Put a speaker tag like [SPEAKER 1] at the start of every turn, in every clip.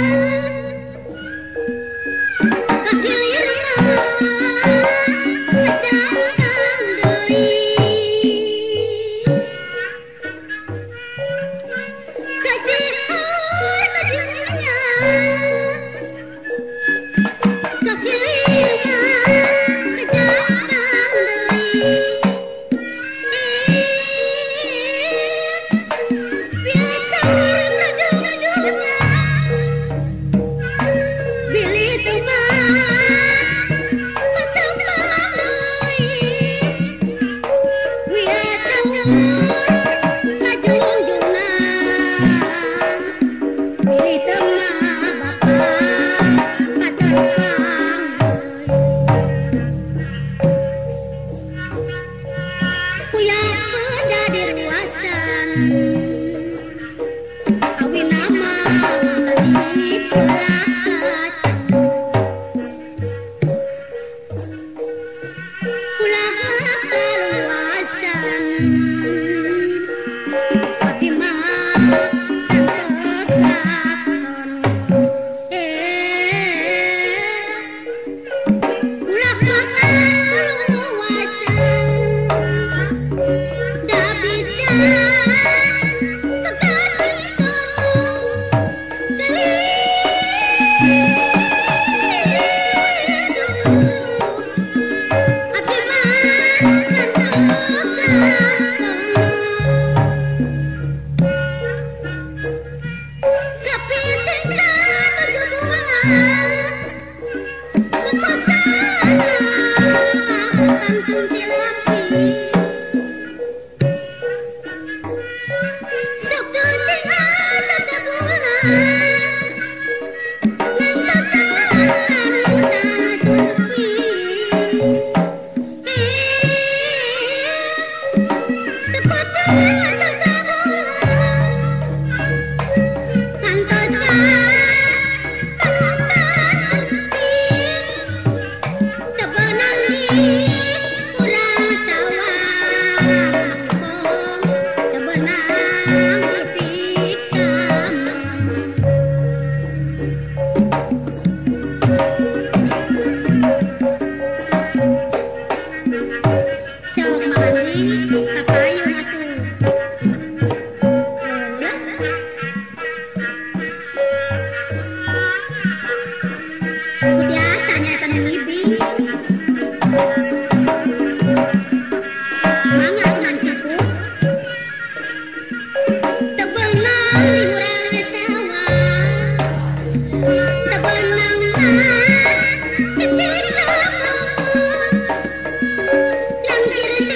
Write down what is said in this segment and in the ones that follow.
[SPEAKER 1] Bye.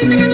[SPEAKER 1] Thank you.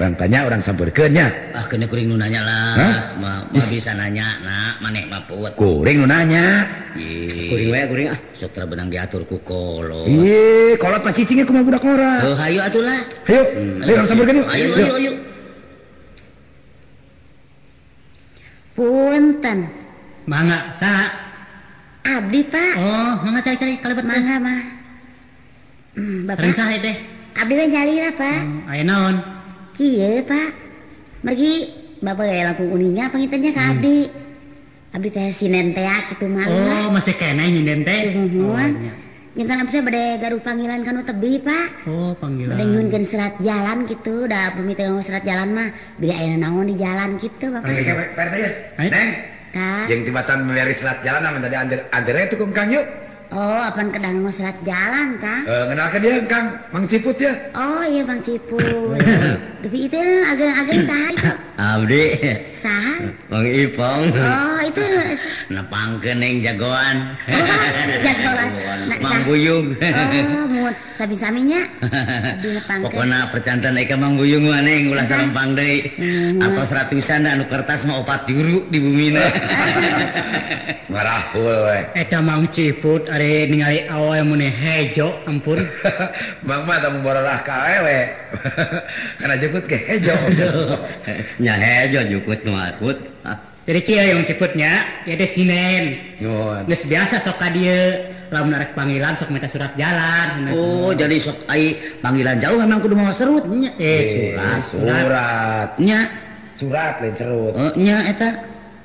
[SPEAKER 1] orang tanya orang
[SPEAKER 2] ah kena kuring nu nanya lah Ma, ma bisa nanya nak? Mana ma puat.
[SPEAKER 1] kuring nu nanya iya.
[SPEAKER 2] kuring wae kuring ah sok benang diatur ku kolot
[SPEAKER 1] Iye kolot pas cicingnya mau budak orang
[SPEAKER 2] Oh, hayu atuh lah
[SPEAKER 1] Ayo. Hmm. Ayo orang sampurkeun kenya.
[SPEAKER 2] ayo ayo ayo
[SPEAKER 3] punten
[SPEAKER 4] mangga Sa.
[SPEAKER 3] abdi pak
[SPEAKER 4] oh mangga cari-cari kalau betul.
[SPEAKER 3] mangga mah
[SPEAKER 4] hmm, Bapak. Sering saha deh.
[SPEAKER 3] Abdi mencari lah Pak.
[SPEAKER 4] Hmm, naon?
[SPEAKER 3] iya pak mergi bapak kayak laku uninya pengitanya ke hmm. abdi abdi teh sinen teh gitu malah
[SPEAKER 4] oh masih kena nyinen teh
[SPEAKER 3] nuhun Jangan oh, saya bade garuh panggilan kanu tebi pak
[SPEAKER 4] Oh panggilan
[SPEAKER 3] Bade nyunkan serat jalan gitu dah bumi tengok serat jalan mah Biar ayo naon di jalan gitu bapak
[SPEAKER 1] Pak RT ya Neng
[SPEAKER 3] Kak
[SPEAKER 1] Yang tibatan meliari serat jalan namanya tadi andere itu kong kang yuk
[SPEAKER 3] Oh, apa yang kedang salat jalan, Kang?
[SPEAKER 1] Eh, kenalkan dia, Kang. Mang Ciput ya.
[SPEAKER 3] Oh, iya Bang Ciput. Depi itu agak-agak sahar, Pak.
[SPEAKER 2] Abdi.
[SPEAKER 3] Ah,
[SPEAKER 2] sahar? Mang Ipong.
[SPEAKER 3] Oh, itu.
[SPEAKER 2] Nepang kening jagoan.
[SPEAKER 3] Oh, jagoan.
[SPEAKER 2] Mang Buyung.
[SPEAKER 3] Oh, mun. Sabi-saminya.
[SPEAKER 2] Pokoknya percantan Eka Mang Buyung Neng. ulah sarempang deui. Hmm. Atau seratusan anu kertas mau opat juru di bumi
[SPEAKER 1] na. Marah, we.
[SPEAKER 4] Eta Mang Ciput ningali
[SPEAKER 2] A muejopunmbolah karena jenya ah.
[SPEAKER 4] jadi yang
[SPEAKER 1] ceputnya
[SPEAKER 4] yo biasa soka dia la menarikrek panggilan sok Meta surat jalan
[SPEAKER 2] oh, jadi soka panggilan jauh emangku mau serut suratnya
[SPEAKER 4] eh, eh,
[SPEAKER 1] surat nihnyaeta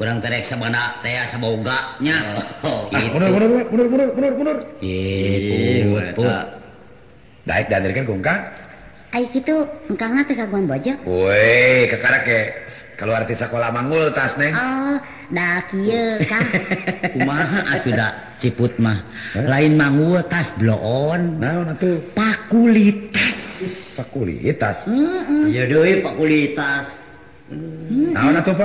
[SPEAKER 1] samanya
[SPEAKER 2] oh,
[SPEAKER 1] ah,
[SPEAKER 5] keluar di sekolah mangul tas
[SPEAKER 3] oh,
[SPEAKER 2] Ciput mah lain mangu tas bloon fakulitas
[SPEAKER 5] sekulitas fakulitas
[SPEAKER 2] tuh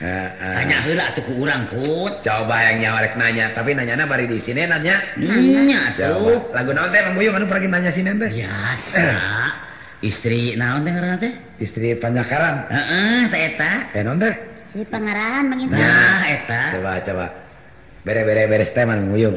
[SPEAKER 2] hanya hela tuh kurang put
[SPEAKER 5] coba yang nyawarek nanya tapi nanya napa di sini nanya
[SPEAKER 2] hmm,
[SPEAKER 5] nanya
[SPEAKER 2] tuh
[SPEAKER 5] lagu naon teh mambuyung anu pergi nanya sini teh
[SPEAKER 2] biasa eh. istri naon teh ngaran teh
[SPEAKER 5] istri panjakaran
[SPEAKER 2] heeh teh eta
[SPEAKER 5] eh naon teh
[SPEAKER 3] istri pangaran mangita
[SPEAKER 2] nah eta
[SPEAKER 5] coba coba bere bere beres teh mambuyung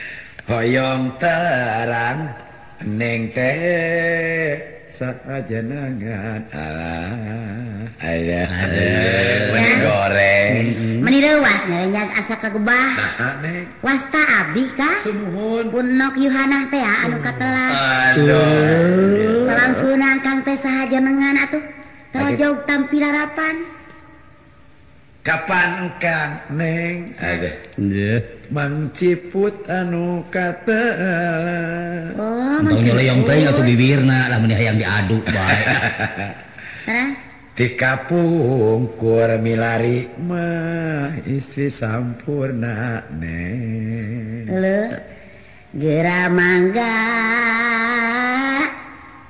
[SPEAKER 5] hoyong terang Neng teh sajenengan ala ala meni goreng
[SPEAKER 3] meni rewas nyanyak asa kagubah wasta abi kah
[SPEAKER 5] sumuhun
[SPEAKER 3] punok yuhana teh ah, anu katelah
[SPEAKER 5] aduh
[SPEAKER 3] salam sunan kang teh sajenengan atuh ah, tojog tampil harapan
[SPEAKER 5] kapan kang neng
[SPEAKER 6] aduh
[SPEAKER 5] nggih menciput anu kata
[SPEAKER 3] oh,
[SPEAKER 2] atau bibirna lah
[SPEAKER 3] yang
[SPEAKER 5] diaduk ti kur milari mah istri sampurna
[SPEAKER 3] ne gera mangga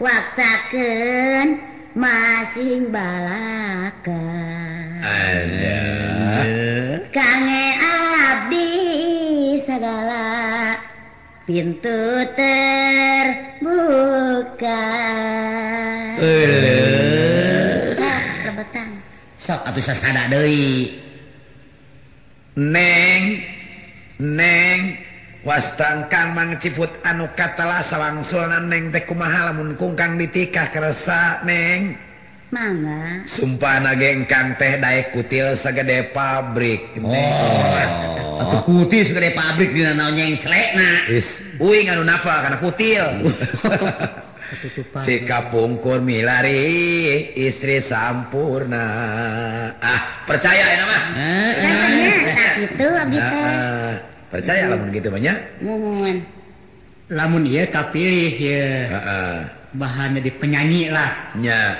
[SPEAKER 3] waksakeun masing balaka
[SPEAKER 5] Aduh.
[SPEAKER 3] Kange
[SPEAKER 2] muka eh. so
[SPEAKER 5] Neng neng wast kang mang ciput anu ka sa wangsan neng tek ke mahalamun kungkag diikah keak
[SPEAKER 3] nengg
[SPEAKER 5] sumpah naga gengkang teh daek kutil segede pabrik.
[SPEAKER 2] Oh. Atau kutil segede pabrik di nanau nyeng na.
[SPEAKER 5] Is. Ui nganu napa karena kutil. Tika pungkur milari istri sampurna. Ah, percaya ya nama?
[SPEAKER 2] Eh,
[SPEAKER 3] ah. itu abis ah,
[SPEAKER 5] ah. Percaya lamun gitu banyak?
[SPEAKER 3] Mungun.
[SPEAKER 4] Lamun iya tapi ya. Bahannya di penyanyi lah. Ya.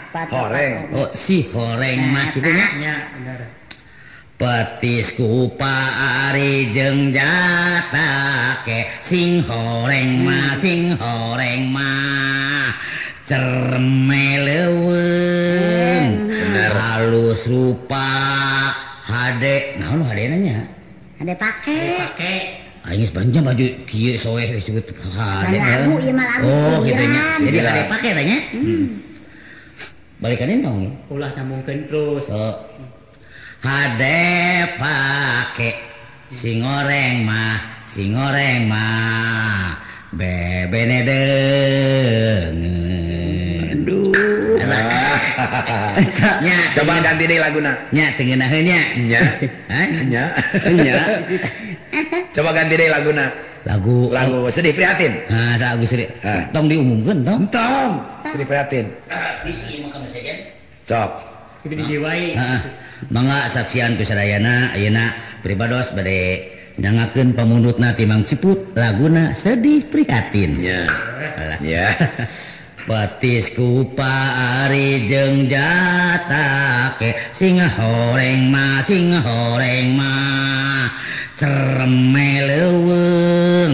[SPEAKER 3] Horeng.
[SPEAKER 2] Oh, si
[SPEAKER 3] horeng
[SPEAKER 5] nah, mah
[SPEAKER 2] gitu nya.
[SPEAKER 4] Ah.
[SPEAKER 2] Petis kupari jeung jatake sing horeng mah hmm. sing horeng mah cerme leuweung
[SPEAKER 5] bener
[SPEAKER 2] halus rupa hade naon hade nanya
[SPEAKER 3] hade pake
[SPEAKER 4] hade
[SPEAKER 2] pake Aing sepanjang baju kieu soeh disebut hade
[SPEAKER 3] lagu ieu mah iya lagu
[SPEAKER 2] oh gitu iya
[SPEAKER 3] nya
[SPEAKER 2] jadi hade pake tanya hmm balikannya dong
[SPEAKER 4] Ulah nyambung terus.
[SPEAKER 2] oh. Hade pake si mah, si mah. Bebene dengen. Aduh. Nya,
[SPEAKER 5] Coba ganti deh lagu nak.
[SPEAKER 2] Nya, tinggi nah
[SPEAKER 5] nya.
[SPEAKER 2] Nya.
[SPEAKER 5] Nya.
[SPEAKER 6] Nya.
[SPEAKER 5] Coba ganti deh lagu nak.
[SPEAKER 2] Lagu.
[SPEAKER 5] Lagu sedih prihatin.
[SPEAKER 2] Ah, lagu sedih.
[SPEAKER 5] Ah.
[SPEAKER 2] Tong diumumkan tong.
[SPEAKER 5] Tong. prihatin
[SPEAKER 2] Bangsaksianrayaana enak pribados badde jangankun pemunut natimang seput laguna sedih prikatinnya
[SPEAKER 5] ya
[SPEAKER 2] petis
[SPEAKER 6] kupari
[SPEAKER 2] jengjatak
[SPEAKER 6] Oke singa horeng mas singa horengmah
[SPEAKER 2] cemel leweng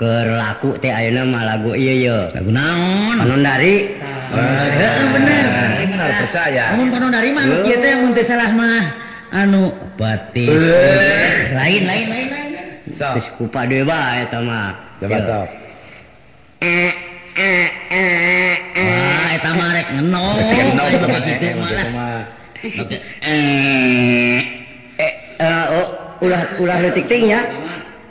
[SPEAKER 6] berlaku
[SPEAKER 2] T namagu
[SPEAKER 5] dari percaya
[SPEAKER 2] anu
[SPEAKER 6] bat lainlain detik ya mana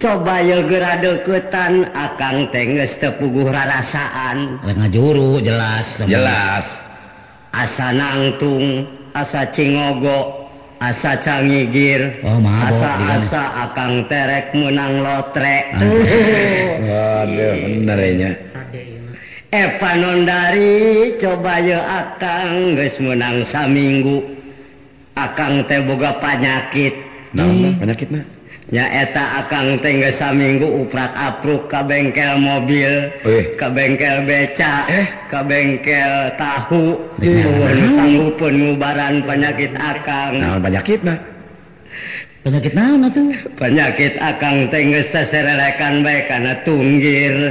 [SPEAKER 6] coba yogeratan akan tenges tepugura
[SPEAKER 2] rasaan juru jelas
[SPEAKER 5] jelas
[SPEAKER 6] asa nangtung asa Coggok asa cangigira
[SPEAKER 2] oh,
[SPEAKER 6] akan terek menang
[SPEAKER 5] lotrek
[SPEAKER 6] E nondari coba yo akan guys menang samminggu akan teboga panyakit
[SPEAKER 5] hmm.
[SPEAKER 6] penyakitnya eta akanng tengesa minggu uprak apro ka bengkel mobil
[SPEAKER 5] oh,
[SPEAKER 6] ka bengkel beca
[SPEAKER 5] eh
[SPEAKER 6] ka bengkel tahu dipun mubaran penyakit
[SPEAKER 5] banyakit
[SPEAKER 2] penyakit
[SPEAKER 6] penyakit akan tenges sesserelekan baik karena tunggirnya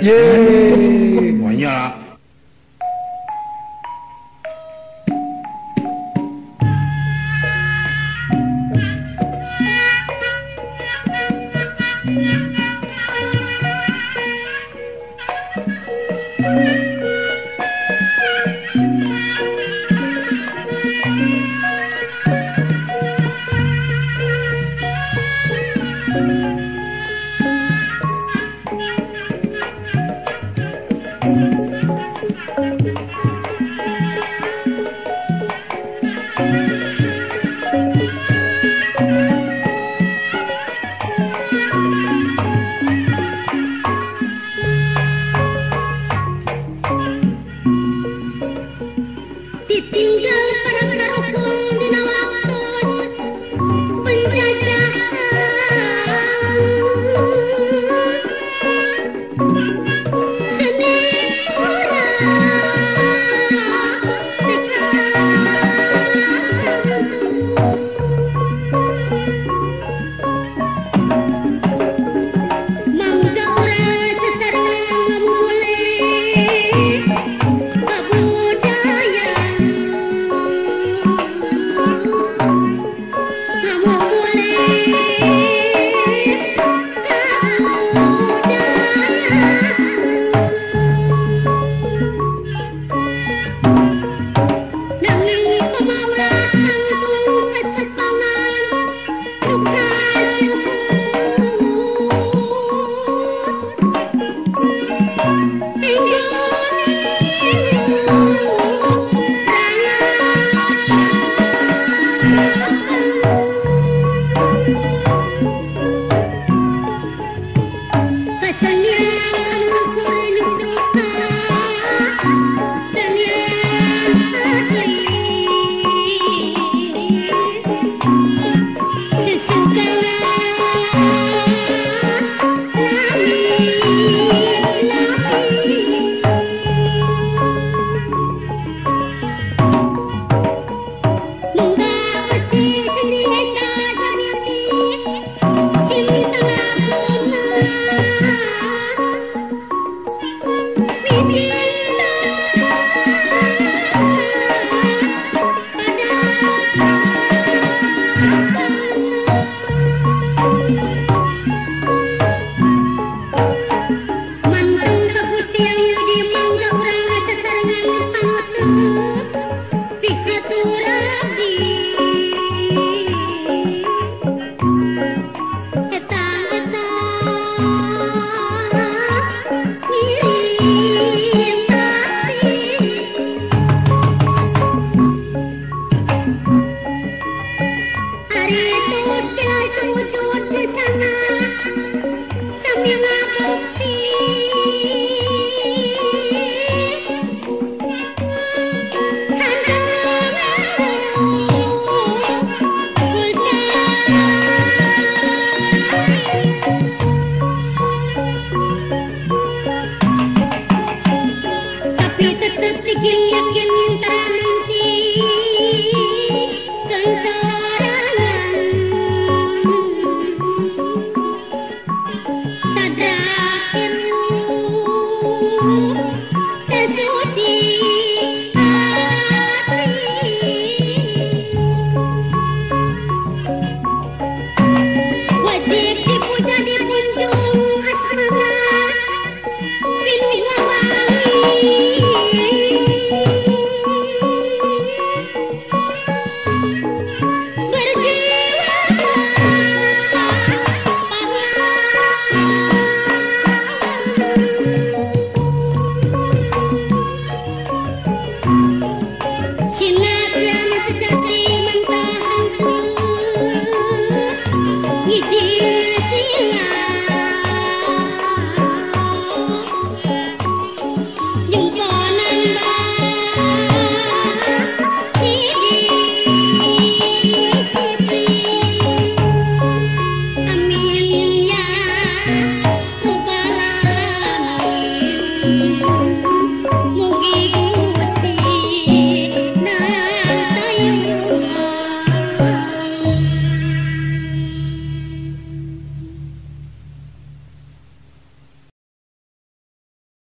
[SPEAKER 5] पीत तृप्ति
[SPEAKER 7] की